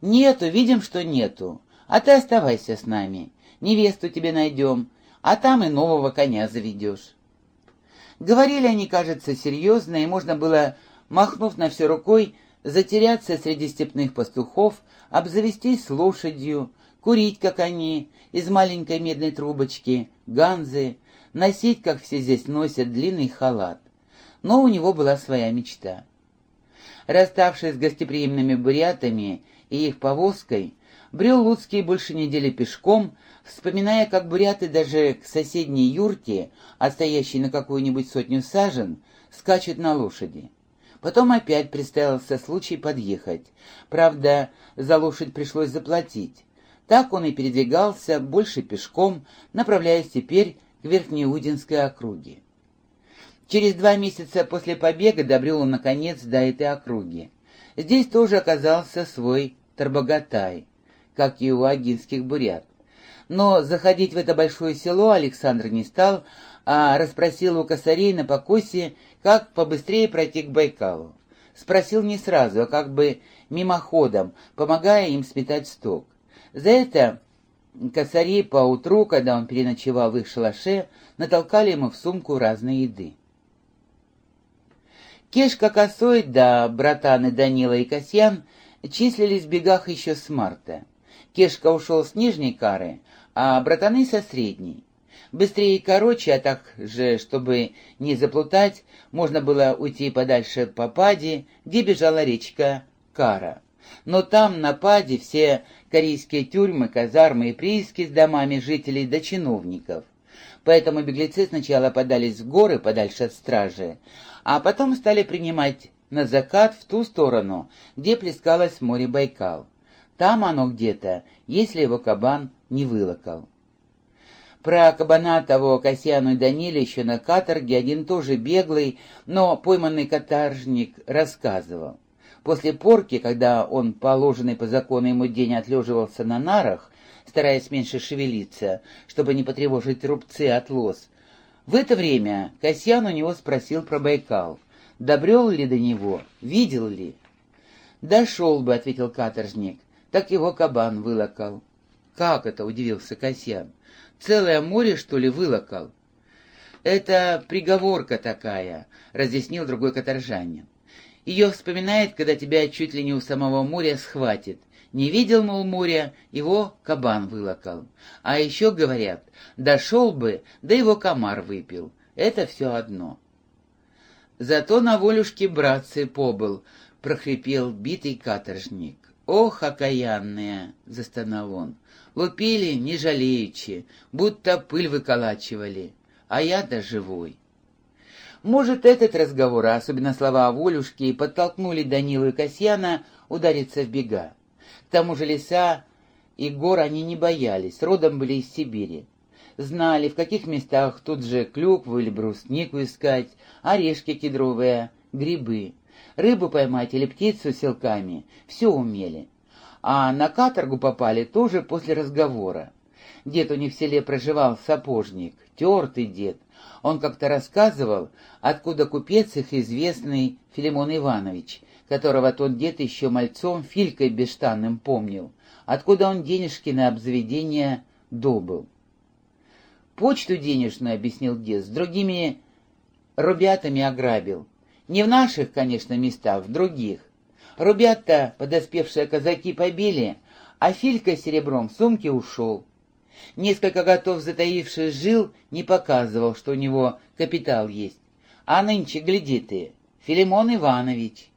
«Нету, видим, что нету. А ты оставайся с нами. Невесту тебе найдем, а там и нового коня заведешь». Говорили они, кажется, серьезно, и можно было, махнув на все рукой, затеряться среди степных пастухов, обзавестись лошадью, курить, как они, из маленькой медной трубочки, ганзы, носить, как все здесь носят, длинный халат. Но у него была своя мечта. Расставшись с гостеприимными бурятами и их повозкой, брел Луцкий больше недели пешком, вспоминая, как буряты даже к соседней юрте, отстоящей на какую-нибудь сотню сажен, скачут на лошади. Потом опять представился случай подъехать. Правда, за лошадь пришлось заплатить. Так он и передвигался больше пешком, направляясь теперь к Верхнеудинской округе. Через два месяца после побега добрел он, наконец, до этой округи. Здесь тоже оказался свой Тарбагатай, как и у агинских бурят. Но заходить в это большое село Александр не стал, а расспросил у косарей на покосе, как побыстрее пройти к Байкалу. Спросил не сразу, а как бы мимоходом, помогая им сметать сток. За это косари поутру, когда он переночевал в их шалаше, натолкали ему в сумку разной еды. Кешка Косой да братаны Данила и Касьян числились в бегах еще с марта. Кешка ушел с нижней кары, а братаны со средней. Быстрее и короче, а так же, чтобы не заплутать, можно было уйти подальше по паде, где бежала речка Кара. Но там, на паде, все корейские тюрьмы, казармы и прииски с домами жителей до чиновников. Поэтому беглецы сначала подались в горы подальше от стражи, а потом стали принимать на закат в ту сторону, где плескалось море Байкал. Там оно где-то, если его кабан не вылокал. Про кабана того Касьяну и Даниле еще на каторге один тоже беглый, но пойманный каторжник рассказывал. После порки, когда он положенный по закону ему день отлеживался на нарах, стараясь меньше шевелиться, чтобы не потревожить рубцы от лос, в это время Касьян у него спросил про Байкал. Добрел ли до него, видел ли? «Дошел бы», — ответил каторжник, — «так его кабан вылокал». «Как это?» — удивился Касьян. Целое море, что ли, вылокал? Это приговорка такая, разъяснил другой каторжанин. Ее вспоминает, когда тебя чуть ли не у самого моря схватит. Не видел, мол, моря, его кабан вылокал. А еще говорят, дошел бы, да его комар выпил. Это все одно. Зато на волюшке братцы побыл, прохрипел битый каторжник. «Ох, окаянные!» — застонал он. Лупили, не жалеючи, будто пыль выколачивали, а я-то живой. Может, этот разговор, а особенно слова о Волюшке, подтолкнули Данилу и Касьяна удариться в бега. К тому же леса и гор они не боялись, родом были из Сибири. Знали, в каких местах тут же клюкву или бруснику искать, орешки кедровые, грибы. Рыбу поймать или птицу селками — все умели а на каторгу попали тоже после разговора. Дед у них в селе проживал сапожник, тертый дед. Он как-то рассказывал, откуда купец их известный Филимон Иванович, которого тот дед еще мальцом Филькой бештанным помнил, откуда он денежки на обзаведение добыл. «Почту денежную, — объяснил дед, — с другими ребятами ограбил. Не в наших, конечно, местах, в других. Рубята, подоспевшие казаки, побили, а Филька серебром в сумке ушел. Несколько готов затаившись жил, не показывал, что у него капитал есть. А нынче, гляди ты, Филимон Иванович.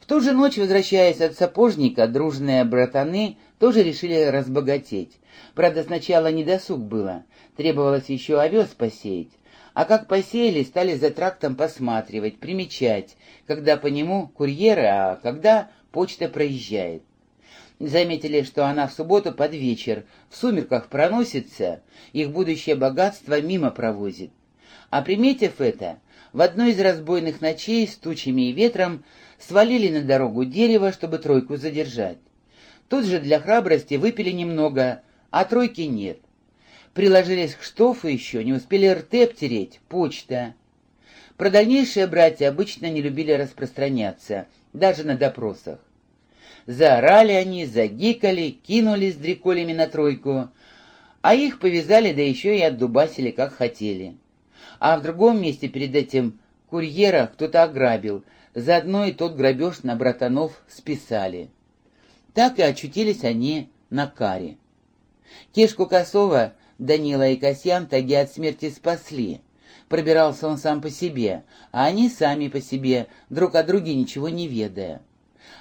В ту же ночь, возвращаясь от сапожника, дружные братаны тоже решили разбогатеть. Правда, сначала недосуг было, требовалось еще овес посеять. А как посеяли, стали за трактом посматривать, примечать, когда по нему курьеры, а когда почта проезжает. Заметили, что она в субботу под вечер в сумерках проносится, их будущее богатство мимо провозит. А приметив это, в одной из разбойных ночей с тучами и ветром свалили на дорогу дерево, чтобы тройку задержать. Тут же для храбрости выпили немного, а тройки нет. Приложились к штофу еще, не успели рты обтереть, почта. Про дальнейшие братья обычно не любили распространяться, даже на допросах. Заорали они, загикали, кинулись с дреколями на тройку, а их повязали, да еще и отдубасили, как хотели. А в другом месте перед этим курьера кто-то ограбил, заодно и тот грабеж на братанов списали. Так и очутились они на каре. Кешку Косова Данила и Касьян таги от смерти спасли. Пробирался он сам по себе, а они сами по себе, друг о друге ничего не ведая.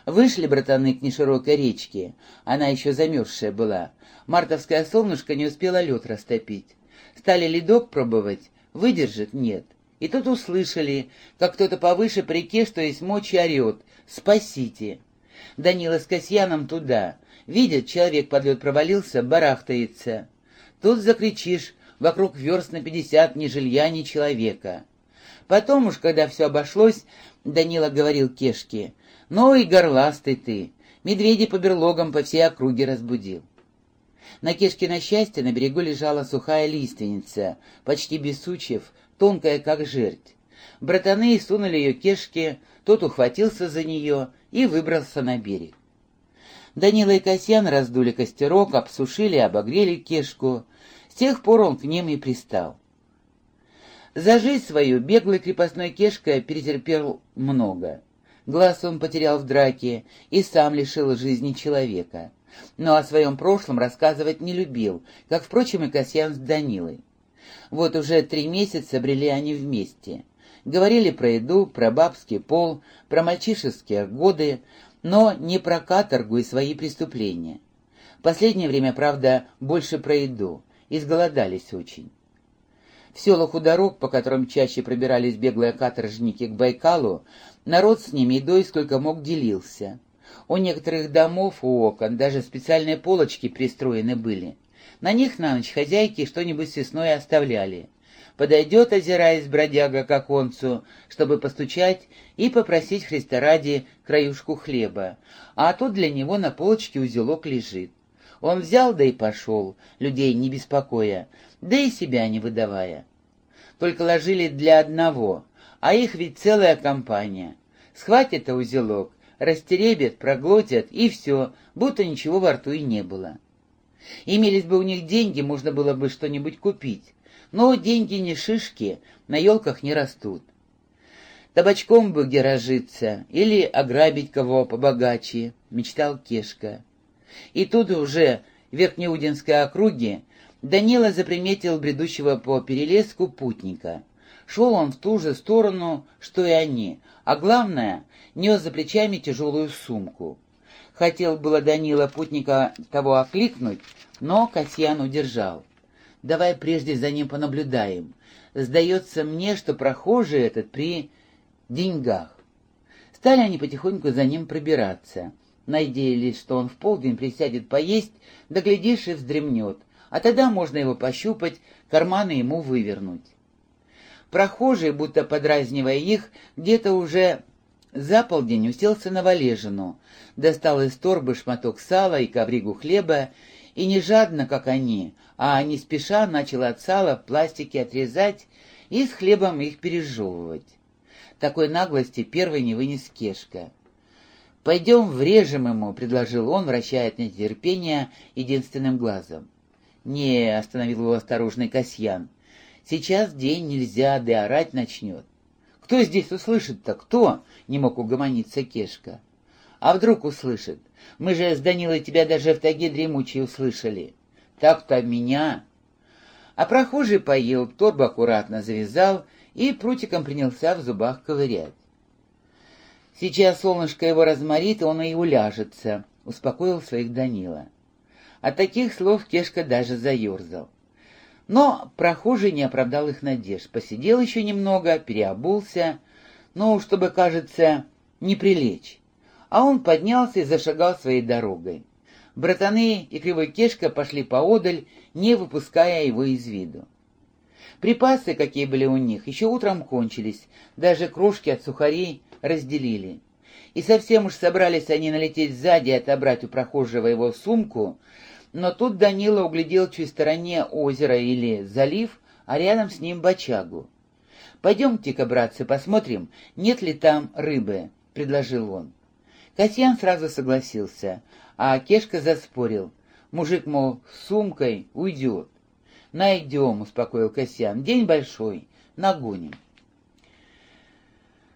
Вышли братаны к неширокой речке, она еще замерзшая была. Мартовское солнышко не успело лед растопить. Стали ледок пробовать, выдержит, нет. И тут услышали, как кто-то повыше по реке, что есть мочи, орет «Спасите!». Данила с Касьяном туда. Видят, человек под лед провалился, барахтается. Тут закричишь, вокруг верст на пятьдесят ни жилья, ни человека. Потом уж, когда все обошлось, Данила говорил Кешке, «Ну и горластый ты, медведи по берлогам по всей округе разбудил». На Кешке счастье на берегу лежала сухая лиственница, почти без сучьев, тонкая, как жердь. Братаны сунули ее Кешке, тот ухватился за нее и выбрался на берег. Данила и Касьян раздули костерок, обсушили и обогрели Кешку. С тех пор он к ним и пристал. За жизнь свою беглый крепостной Кешка перетерпел много. Глаз он потерял в драке и сам лишил жизни человека. Но о своем прошлом рассказывать не любил, как, впрочем, и Касьян с Данилой. Вот уже три месяца брели они вместе. Говорили про еду, про бабский пол, про мальчишеские годы, но не про каторгу и свои преступления. Последнее время, правда, больше про еду. Изголодались очень. В селах у дорог, по которым чаще пробирались беглые каторжники к Байкалу, народ с ними едой сколько мог делился. У некоторых домов у окон даже специальные полочки пристроены были. На них на ночь хозяйки что-нибудь съестное оставляли. Подойдет, озираясь бродяга к оконцу, чтобы постучать и попросить Христа ради краюшку хлеба, а тут для него на полочке узелок лежит. Он взял, да и пошел, людей не беспокоя, да и себя не выдавая. Только ложили для одного, а их ведь целая компания. Схватит узелок, растеребят, проглотят, и все, будто ничего во рту и не было. Имелись бы у них деньги, можно было бы что-нибудь купить. Но деньги не шишки, на елках не растут. Табачком бы где или ограбить кого побогаче, мечтал Кешка. И тут уже в Верхнеудинской округе Данила заприметил бредущего по перелеску путника. Шел он в ту же сторону, что и они, а главное, нес за плечами тяжелую сумку. Хотел было Данила путника того окликнуть, но Касьян удержал. «Давай прежде за ним понаблюдаем. Сдается мне, что прохожий этот при деньгах». Стали они потихоньку за ним пробираться. Надеялись, что он в полдень присядет поесть, да глядишь и вздремнет, а тогда можно его пощупать, карманы ему вывернуть. Прохожий, будто подразнивая их, где-то уже за полдень уселся на валежину, достал из торбы шматок сала и ковригу хлеба, и не жадно, как они, а не спеша начал от сала пластике отрезать и с хлебом их пережевывать. Такой наглости первый не вынес Кешка. «Пойдем врежем ему», — предложил он, вращая от нетерпения единственным глазом. «Не», — остановил его осторожный Касьян, — «сейчас день нельзя, да орать начнет». «Кто здесь услышит-то, кто?» — не мог угомониться Кешка. «А вдруг услышит? Мы же с Данилой тебя даже в таге дремучей услышали. Так-то меня...» А прохожий поел, торбу аккуратно завязал и прутиком принялся в зубах ковырять. «Сейчас солнышко его разморит, он и уляжется», — успокоил своих Данила. От таких слов Кешка даже заерзал. Но прохожий не оправдал их надежд. Посидел еще немного, переобулся, но, чтобы, кажется, не прилечь. А он поднялся и зашагал своей дорогой. Братаны и Кривой Кешка пошли поодаль, не выпуская его из виду. Припасы, какие были у них, еще утром кончились, даже крошки от сухарей разделили. И совсем уж собрались они налететь сзади и отобрать у прохожего его сумку, но тут Данила углядел чуть в стороне озеро или залив, а рядом с ним бочагу. «Пойдемте-ка, братцы, посмотрим, нет ли там рыбы», — предложил он. Касьян сразу согласился, а Кешка заспорил. Мужик, мол, с сумкой уйдет. «Найдем», — успокоил Касьян, — «день большой, нагоним».